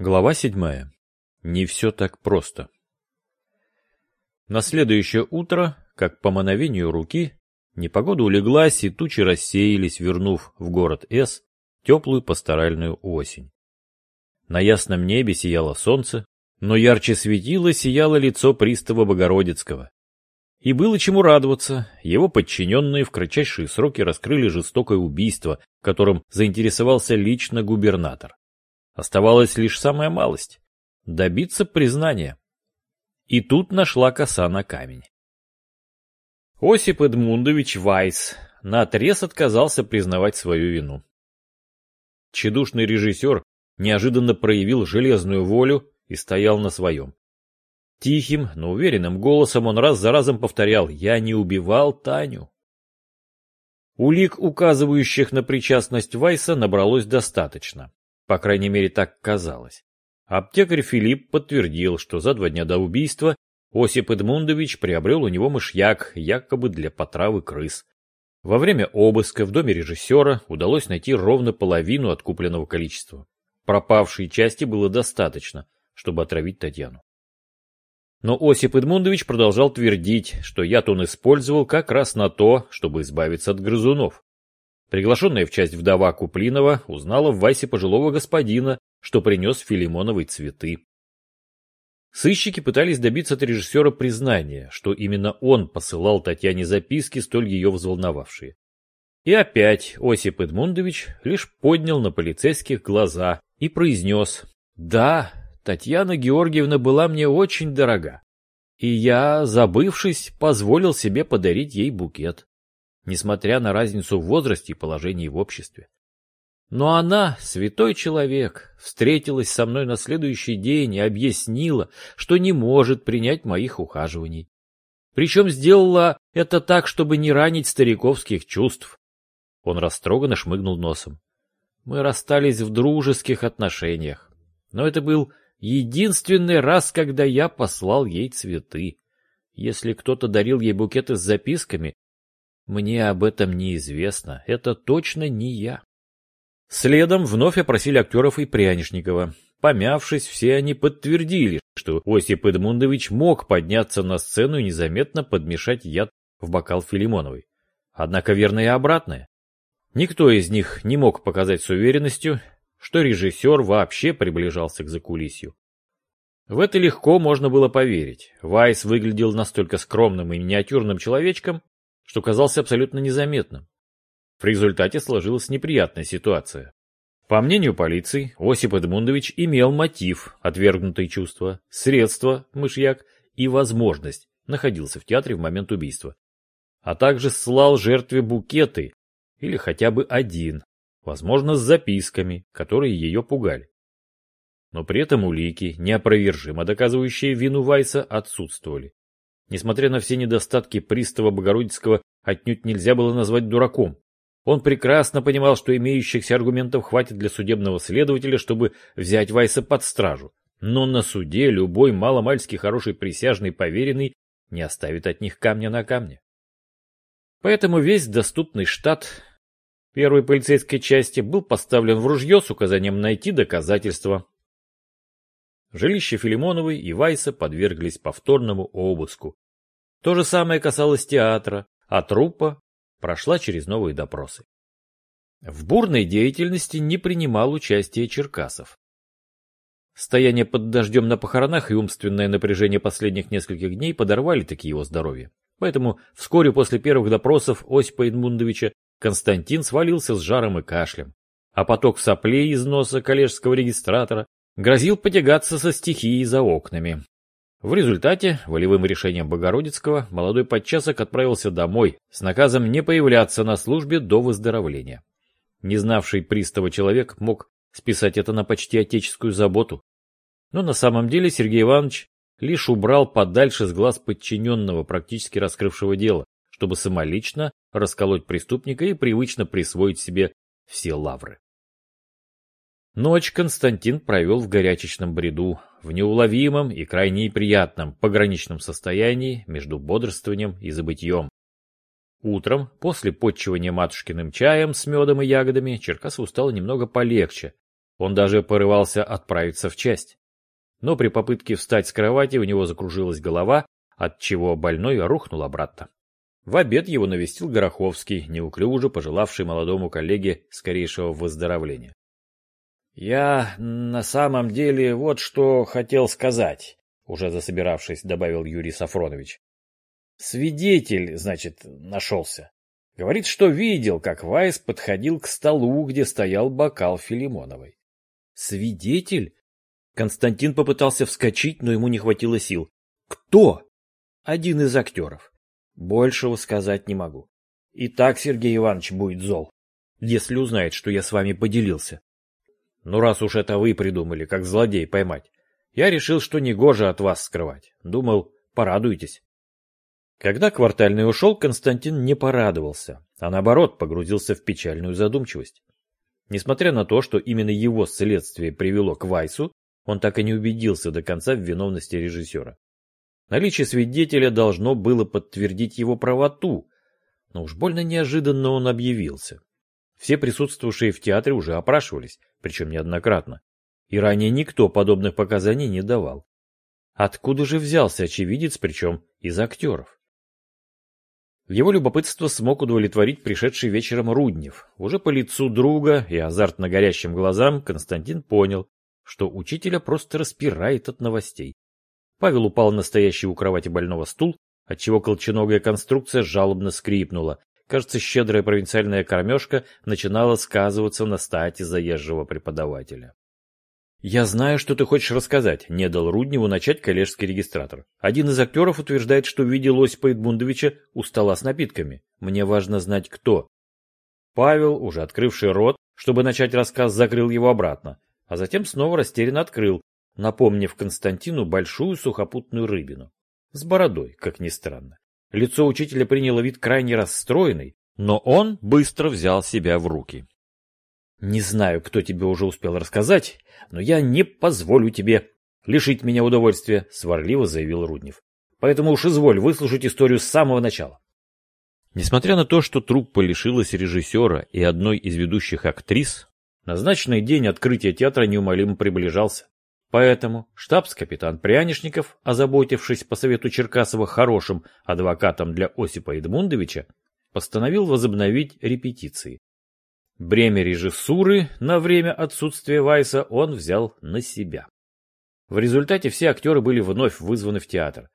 Глава седьмая. Не все так просто. На следующее утро, как по мановению руки, непогода улеглась и тучи рассеялись, вернув в город С теплую пасторальную осень. На ясном небе сияло солнце, но ярче светило сияло лицо пристава Богородицкого. И было чему радоваться, его подчиненные в кратчайшие сроки раскрыли жестокое убийство, которым заинтересовался лично губернатор. Оставалась лишь самая малость — добиться признания. И тут нашла коса на камень. Осип Эдмундович Вайс наотрез отказался признавать свою вину. Чедушный режиссер неожиданно проявил железную волю и стоял на своем. Тихим, но уверенным голосом он раз за разом повторял «Я не убивал Таню». Улик, указывающих на причастность Вайса, набралось достаточно. По крайней мере, так казалось. Аптекарь Филипп подтвердил, что за два дня до убийства Осип Эдмундович приобрел у него мышьяк, якобы для потравы крыс. Во время обыска в доме режиссера удалось найти ровно половину откупленного количества. Пропавшей части было достаточно, чтобы отравить Татьяну. Но Осип Эдмундович продолжал твердить, что яд он использовал как раз на то, чтобы избавиться от грызунов. Приглашенная в часть вдова Куплинова узнала в Васе пожилого господина, что принес Филимоновой цветы. Сыщики пытались добиться от режиссера признания, что именно он посылал Татьяне записки, столь ее взволновавшие. И опять Осип Эдмундович лишь поднял на полицейских глаза и произнес «Да, Татьяна Георгиевна была мне очень дорога, и я, забывшись, позволил себе подарить ей букет несмотря на разницу в возрасте и положении в обществе. Но она, святой человек, встретилась со мной на следующий день и объяснила, что не может принять моих ухаживаний. Причем сделала это так, чтобы не ранить стариковских чувств. Он растроганно шмыгнул носом. Мы расстались в дружеских отношениях. Но это был единственный раз, когда я послал ей цветы. Если кто-то дарил ей букеты с записками, мне об этом неизвестно. Это точно не я. Следом вновь опросили актеров и Прянишникова. Помявшись, все они подтвердили, что Осип Эдмундович мог подняться на сцену и незаметно подмешать яд в бокал Филимоновой. Однако верно и обратное. Никто из них не мог показать с уверенностью, что режиссер вообще приближался к закулисью. В это легко можно было поверить. Вайс выглядел настолько скромным и миниатюрным человечком, что казался абсолютно незаметным. В результате сложилась неприятная ситуация. По мнению полиции, Осип Эдмундович имел мотив, отвергнутые чувства, средства, мышьяк и возможность находился в театре в момент убийства, а также слал жертве букеты или хотя бы один, возможно, с записками, которые ее пугали. Но при этом улики, неопровержимо доказывающие вину Вайса, отсутствовали. Несмотря на все недостатки пристава Богородицкого, отнюдь нельзя было назвать дураком. Он прекрасно понимал, что имеющихся аргументов хватит для судебного следователя, чтобы взять Вайса под стражу. Но на суде любой маломальски хороший присяжный поверенный не оставит от них камня на камне. Поэтому весь доступный штат первой полицейской части был поставлен в ружье с указанием найти доказательства. Жилище Филимоновой и Вайса подверглись повторному обыску. То же самое касалось театра, а труппа прошла через новые допросы. В бурной деятельности не принимал участия Черкасов. Стояние под дождем на похоронах и умственное напряжение последних нескольких дней подорвали таки его здоровье. Поэтому вскоре после первых допросов Осипа Эдмундовича Константин свалился с жаром и кашлем, а поток соплей из носа коллежского регистратора грозил потягаться со стихией за окнами. В результате, волевым решением Богородицкого, молодой подчасок отправился домой с наказом не появляться на службе до выздоровления. Не знавший пристава человек мог списать это на почти отеческую заботу. Но на самом деле Сергей Иванович лишь убрал подальше с глаз подчиненного, практически раскрывшего дело, чтобы самолично расколоть преступника и привычно присвоить себе все лавры. Ночь Константин провел в горячечном бреду, в неуловимом и крайне приятном пограничном состоянии между бодрствованием и забытьем. Утром, после подчивания матушкиным чаем с медом и ягодами, Черкасову стало немного полегче, Он даже порывался отправиться в часть. Но при попытке встать с кровати у него закружилась голова, от чего больной рухнул обратно. В обед его навестил Гороховский, неуклюже пожелавший молодому коллеге скорейшего выздоровления. «Я на самом деле вот что хотел сказать», — уже засобиравшись, добавил Юрий Сафронович. «Свидетель, значит, нашелся. Говорит, что видел, как Вайс подходил к столу, где стоял бокал Филимоновой. «Свидетель?» Константин попытался вскочить, но ему не хватило сил. «Кто?» «Один из актеров. Большего сказать не могу. И так Сергей Иванович будет зол, если узнает, что я с вами поделился. Ну, раз уж это вы придумали, как злодей поймать, я решил, что негоже от вас скрывать. Думал, порадуетесь». Когда квартальный ушел, Константин не порадовался, а наоборот погрузился в печальную задумчивость. Несмотря на то, что именно его следствие привело к Вайсу, он так и не убедился до конца в виновности режиссера. Наличие свидетеля должно было подтвердить его правоту, но уж больно неожиданно он объявился. Все присутствовавшие в театре уже опрашивались, причем неоднократно, и ранее никто подобных показаний не давал. Откуда же взялся очевидец, причем из актеров? Его любопытство смог удовлетворить пришедший вечером Руднев. Уже по лицу друга и азартно горящим глазам Константин понял, что учителя просто распирает от новостей. Павел упал на стоящий у кровати больного стул, отчего колченогая конструкция жалобно скрипнула. Кажется, щедрая провинциальная кормежка начинала сказываться на стате заезжего преподавателя. «Я знаю, что ты хочешь рассказать», — не дал Рудневу начать коллежский регистратор. «Один из актеров утверждает, что видел Осипа Эдмундовича у стола с напитками. Мне важно знать, кто». Павел, уже открывший рот, чтобы начать рассказ, закрыл его обратно, а затем снова растерянно открыл, напомнив Константину большую сухопутную рыбину. С бородой, как ни странно. Лицо учителя приняло вид крайне расстроенный, но он быстро взял себя в руки. Не знаю, кто тебе уже успел рассказать, но я не позволю тебе лишить меня удовольствия, сварливо заявил Руднев. Поэтому уж изволь выслушать историю с самого начала. Несмотря на то, что труппа лишилась режиссера и одной из ведущих актрис, назначенный день открытия театра неумолимо приближался. Поэтому штабс-капитан Прянишников, озаботившись по совету Черкасова хорошим адвокатом для Осипа Эдмундовича, постановил возобновить репетиции. Бремя режиссуры на время отсутствия Вайса он взял на себя. В результате все актеры были вновь вызваны в театр.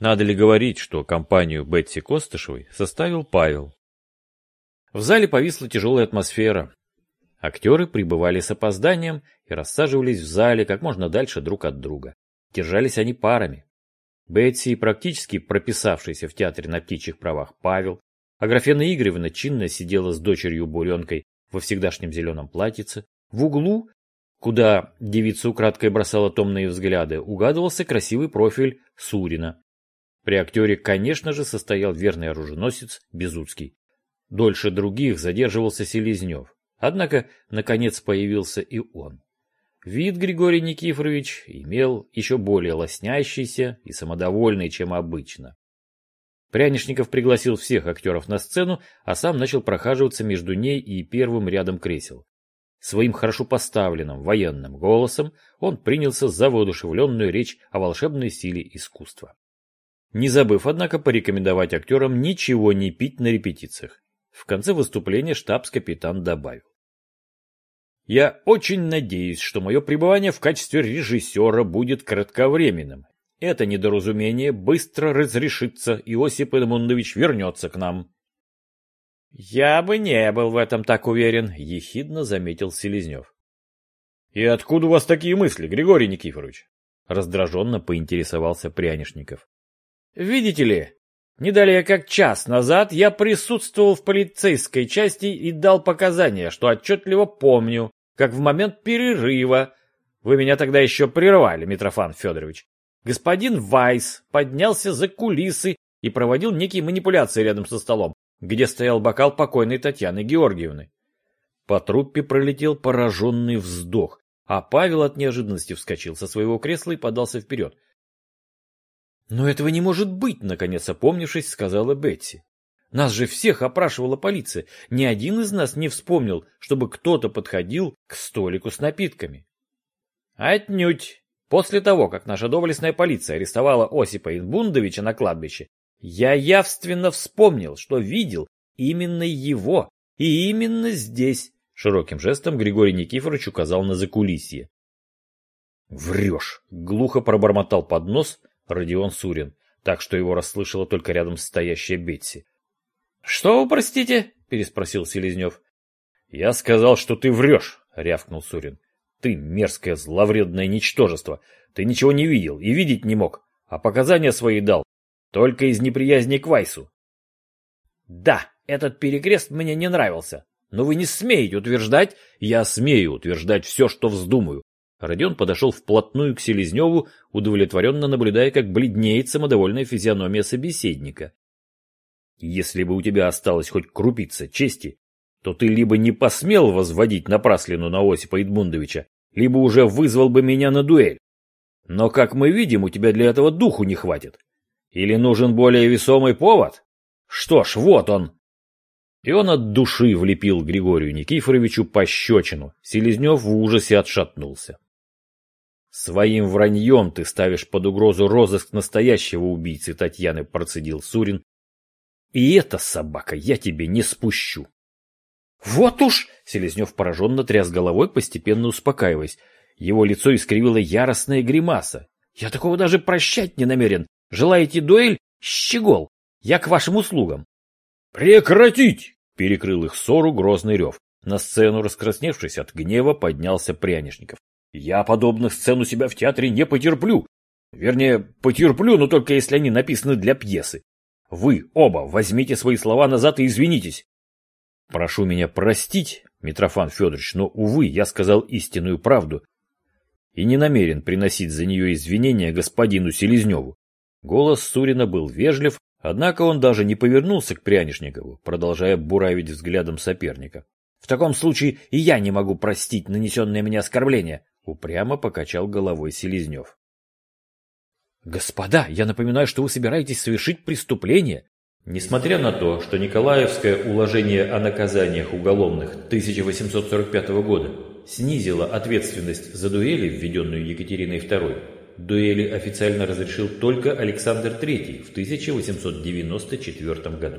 Надо ли говорить, что компанию Бетси Костышевой составил Павел. В зале повисла тяжелая атмосфера. Актеры прибывали с опозданием и рассаживались в зале как можно дальше друг от друга. Держались они парами. Бетси, практически прописавшийся в театре на птичьих правах Павел, Аграфена Игоревна чинно сидела с дочерью Буренкой во всегдашнем зеленом платьице. В углу, куда девица украдкой бросала томные взгляды, угадывался красивый профиль Сурина. При актере, конечно же, состоял верный оруженосец Безуцкий. Дольше других задерживался Селезнев. Однако, наконец, появился и он. Вид Григорий Никифорович имел еще более лоснящийся и самодовольный, чем обычно. Прянишников пригласил всех актеров на сцену, а сам начал прохаживаться между ней и первым рядом кресел. Своим хорошо поставленным военным голосом он принялся за воодушевленную речь о волшебной силе искусства. Не забыв, однако, порекомендовать актерам ничего не пить на репетициях. В конце выступления штабс-капитан добавил. «Я очень надеюсь, что мое пребывание в качестве режиссера будет кратковременным это недоразумение быстро разрешится, и Осип Эдмундович вернется к нам. — Я бы не был в этом так уверен, — ехидно заметил Селезнев. — И откуда у вас такие мысли, Григорий Никифорович? — раздраженно поинтересовался Прянишников. — Видите ли, не далее как час назад я присутствовал в полицейской части и дал показания, что отчетливо помню, как в момент перерыва... Вы меня тогда еще прервали, Митрофан Федорович господин Вайс поднялся за кулисы и проводил некие манипуляции рядом со столом, где стоял бокал покойной Татьяны Георгиевны. По труппе пролетел пораженный вздох, а Павел от неожиданности вскочил со своего кресла и подался вперед. «Но этого не может быть!» — наконец опомнившись, сказала Бетси. Нас же всех опрашивала полиция. Ни один из нас не вспомнил, чтобы кто-то подходил к столику с напитками. Отнюдь. После того, как наша доблестная полиция арестовала Осипа Инбундовича на кладбище, я явственно вспомнил, что видел именно его, и именно здесь. Широким жестом Григорий Никифорович указал на закулисье. «Врешь!» — глухо пробормотал под нос Родион Сурин, так что его расслышала только рядом стоящая Бетси. «Что вы, простите?» — переспросил Селезнев. «Я сказал, что ты врешь!» — рявкнул Сурин. «Ты мерзкое зловредное ничтожество! Ты ничего не видел и видеть не мог, а показания свои дал только из неприязни к Вайсу». «Да, этот перекрест мне не нравился, но вы не смеете утверждать...» «Я смею утверждать все, что вздумаю, Родион подошел вплотную к Селезневу, удовлетворенно наблюдая, как бледнеет самодовольная физиономия собеседника. «Если бы у тебя осталось хоть крупица чести, то ты либо не посмел возводить напраслину на Осипа Эдмундовича, либо уже вызвал бы меня на дуэль. Но, как мы видим, у тебя для этого духу не хватит. Или нужен более весомый повод? Что ж, вот он!» И он от души влепил Григорию Никифоровичу пощечину. Селезнев в ужасе отшатнулся. Своим враньем ты ставишь под угрозу розыск настоящего убийцы Татьяны, процедил Сурин. И эта собака я тебе не спущу. Вот уж! Селезнев пораженно тряс головой, постепенно успокаиваясь. Его лицо искривило яростная гримаса. Я такого даже прощать не намерен. Желаете дуэль? Щегол! Я к вашим услугам. Прекратить! Перекрыл их ссору грозный рев. На сцену, раскрасневшись от гнева, поднялся Прянишников. Я подобных сцен у себя в театре не потерплю. Вернее, потерплю, но только если они написаны для пьесы. Вы оба возьмите свои слова назад и извинитесь. Прошу меня простить, Митрофан Федорович, но, увы, я сказал истинную правду и не намерен приносить за нее извинения господину Селезневу. Голос Сурина был вежлив, однако он даже не повернулся к Прянишникову, продолжая буравить взглядом соперника. В таком случае и я не могу простить нанесенное мне оскорбление. Упрямо покачал головой Селезнев. «Господа, я напоминаю, что вы собираетесь совершить преступление». Несмотря на то, что Николаевское уложение о наказаниях уголовных 1845 года снизило ответственность за дуэли, введенную Екатериной II, дуэли официально разрешил только Александр III в 1894 году.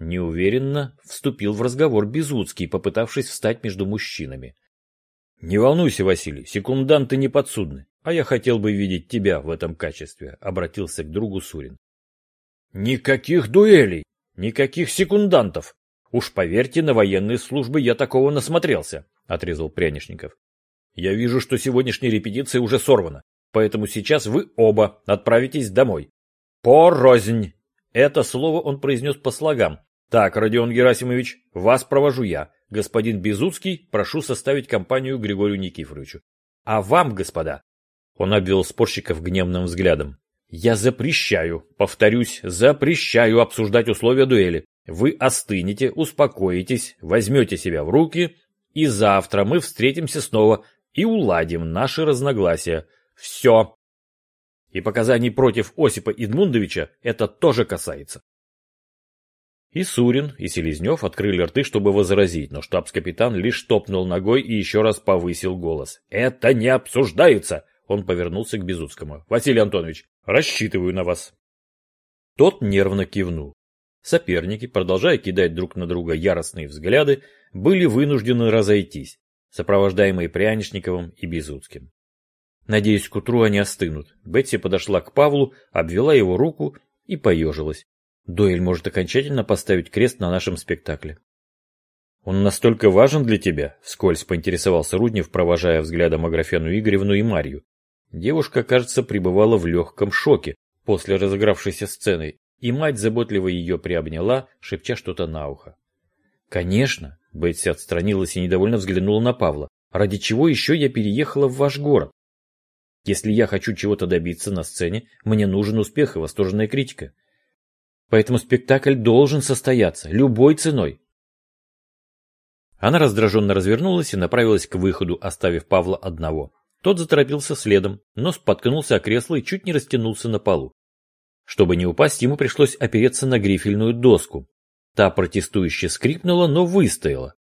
Неуверенно вступил в разговор Безуцкий, попытавшись встать между мужчинами. «Не волнуйся, Василий, секунданты не подсудны, а я хотел бы видеть тебя в этом качестве», — обратился к другу Сурин. «Никаких дуэлей, никаких секундантов. Уж поверьте, на военной службе я такого насмотрелся», — отрезал Прянишников. «Я вижу, что сегодняшняя репетиция уже сорвана, поэтому сейчас вы оба отправитесь домой. Порознь!» Это слово он произнес по слогам. «Так, Родион Герасимович, вас провожу я. Господин Безуцкий, прошу составить компанию Григорию Никифоровичу. А вам, господа, он обвел спорщиков гневным взглядом. Я запрещаю, повторюсь, запрещаю обсуждать условия дуэли. Вы остынете, успокоитесь, возьмете себя в руки, и завтра мы встретимся снова и уладим наши разногласия. Все. И показаний против Осипа Идмундовича это тоже касается. И Сурин, и Селезнев открыли рты, чтобы возразить, но штабс-капитан лишь топнул ногой и еще раз повысил голос. «Это не обсуждается!» Он повернулся к Безуцкому. «Василий Антонович, рассчитываю на вас!» Тот нервно кивнул. Соперники, продолжая кидать друг на друга яростные взгляды, были вынуждены разойтись, сопровождаемые Прянишниковым и Безуцким. Надеюсь, к утру они остынут. Бетси подошла к Павлу, обвела его руку и поежилась. Дуэль может окончательно поставить крест на нашем спектакле. «Он настолько важен для тебя?» — вскользь поинтересовался Руднев, провожая взглядом Аграфену Игоревну и Марью. Девушка, кажется, пребывала в легком шоке после разыгравшейся сцены, и мать заботливо ее приобняла, шепча что-то на ухо. «Конечно!» — Бетси отстранилась и недовольно взглянула на Павла. «Ради чего еще я переехала в ваш город? Если я хочу чего-то добиться на сцене, мне нужен успех и восторженная критика. Поэтому спектакль должен состояться, любой ценой. Она раздраженно развернулась и направилась к выходу, оставив Павла одного. Тот заторопился следом, но споткнулся о кресло и чуть не растянулся на полу. Чтобы не упасть, ему пришлось опереться на грифельную доску. Та протестующе скрипнула, но выстояла.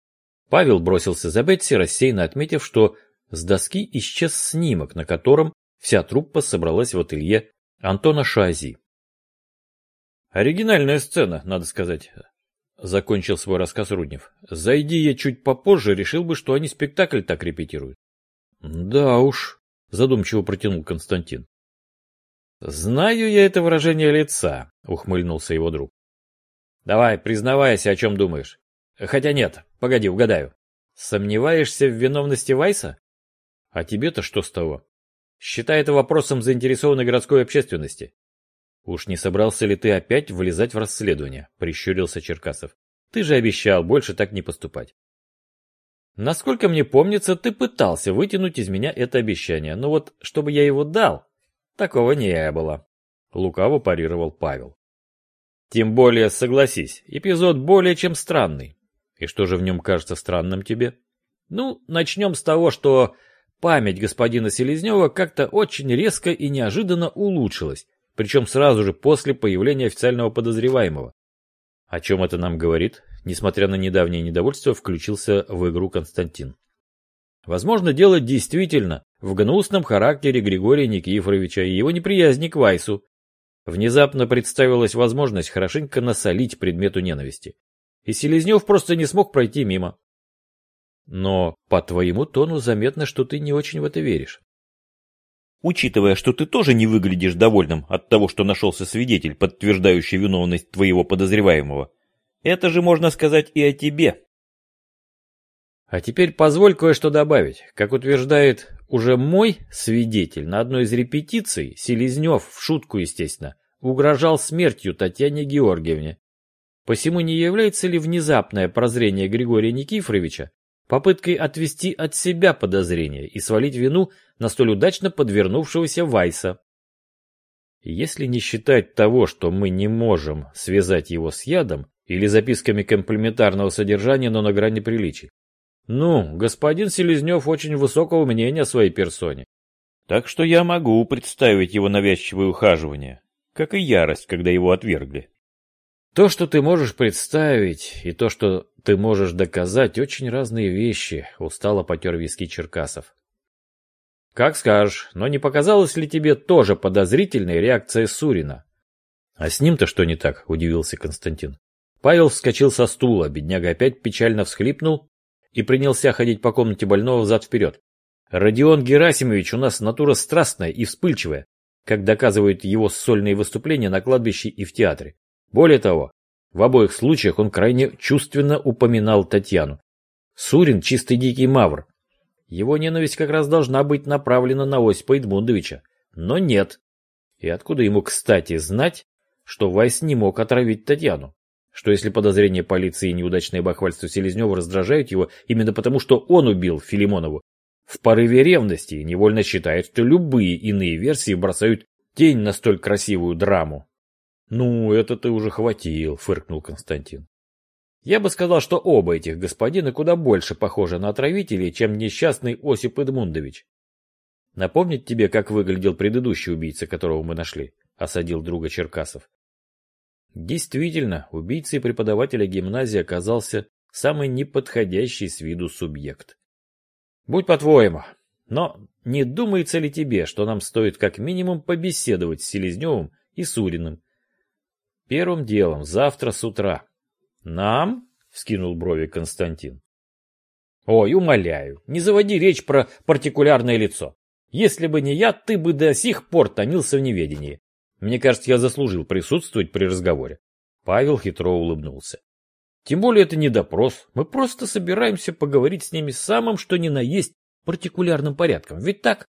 Павел бросился за Бетси, рассеянно отметив, что с доски исчез снимок, на котором вся труппа собралась в ателье Антона Шази. Оригинальная сцена, надо сказать. Закончил свой рассказ Руднев. Зайди я чуть попозже, решил бы, что они спектакль так репетируют. Да уж, задумчиво протянул Константин. Знаю я это выражение лица, ухмыльнулся его друг. Давай, признавайся, о чем думаешь. Хотя нет, погоди, угадаю. Сомневаешься в виновности Вайса? А тебе-то что с того? Считай это вопросом заинтересованной городской общественности. «Уж не собрался ли ты опять влезать в расследование?» — прищурился Черкасов. «Ты же обещал больше так не поступать». «Насколько мне помнится, ты пытался вытянуть из меня это обещание, но вот чтобы я его дал, такого не было», — лукаво парировал Павел. «Тем более, согласись, эпизод более чем странный. И что же в нем кажется странным тебе?» «Ну, начнем с того, что память господина Селезнева как-то очень резко и неожиданно улучшилась, причем сразу же после появления официального подозреваемого. О чем это нам говорит? Несмотря на недавнее недовольство, включился в игру Константин. Возможно, дело действительно в гнусном характере Григория Никифоровича и его неприязни к Вайсу. Внезапно представилась возможность хорошенько насолить предмету ненависти. И Селезнев просто не смог пройти мимо. Но по твоему тону заметно, что ты не очень в это веришь. Учитывая, что ты тоже не выглядишь довольным от того, что нашелся свидетель, подтверждающий виновность твоего подозреваемого, это же можно сказать и о тебе. А теперь позволь кое-что добавить. Как утверждает уже мой свидетель, на одной из репетиций Селезнев, в шутку естественно, угрожал смертью Татьяне Георгиевне. Посему не является ли внезапное прозрение Григория Никифоровича попыткой отвести от себя подозрения и свалить вину на столь удачно подвернувшегося Вайса. Если не считать того, что мы не можем связать его с ядом или записками комплементарного содержания, но на грани приличий. Ну, господин Селезнев очень высокого мнения о своей персоне. Так что я могу представить его навязчивое ухаживание, как и ярость, когда его отвергли. То, что ты можешь представить, и то, что ты можешь доказать, очень разные вещи, устало потер виски Черкасов. Как скажешь, но не показалась ли тебе тоже подозрительной реакция Сурина? А с ним-то что не так, удивился Константин. Павел вскочил со стула, бедняга опять печально всхлипнул и принялся ходить по комнате больного взад-вперед. Родион Герасимович у нас натура страстная и вспыльчивая, как доказывают его сольные выступления на кладбище и в театре. Более того, в обоих случаях он крайне чувственно упоминал Татьяну. Сурин – чистый дикий мавр. Его ненависть как раз должна быть направлена на Осипа Эдмундовича. Но нет. И откуда ему, кстати, знать, что Вайс не мог отравить Татьяну? Что если подозрения полиции и неудачное бахвальство Селезнева раздражают его именно потому, что он убил Филимонову, в порыве ревности невольно считает, что любые иные версии бросают тень на столь красивую драму. «Ну, это ты уже хватил», — фыркнул Константин. «Я бы сказал, что оба этих господина куда больше похожи на отравителей, чем несчастный Осип Эдмундович. Напомнить тебе, как выглядел предыдущий убийца, которого мы нашли?» — осадил друга Черкасов. Действительно, убийцей преподавателя гимназии оказался самый неподходящий с виду субъект. Будь по-твоему, но не думается ли тебе, что нам стоит как минимум побеседовать с Селезневым и Суриным, Первым делом, завтра с утра. Нам? Вскинул брови Константин. Ой, умоляю, не заводи речь про партикулярное лицо. Если бы не я, ты бы до сих пор томился в неведении. Мне кажется, я заслужил присутствовать при разговоре. Павел хитро улыбнулся. Тем более это не допрос. Мы просто собираемся поговорить с ними самым что ни на есть партикулярным порядком. Ведь так?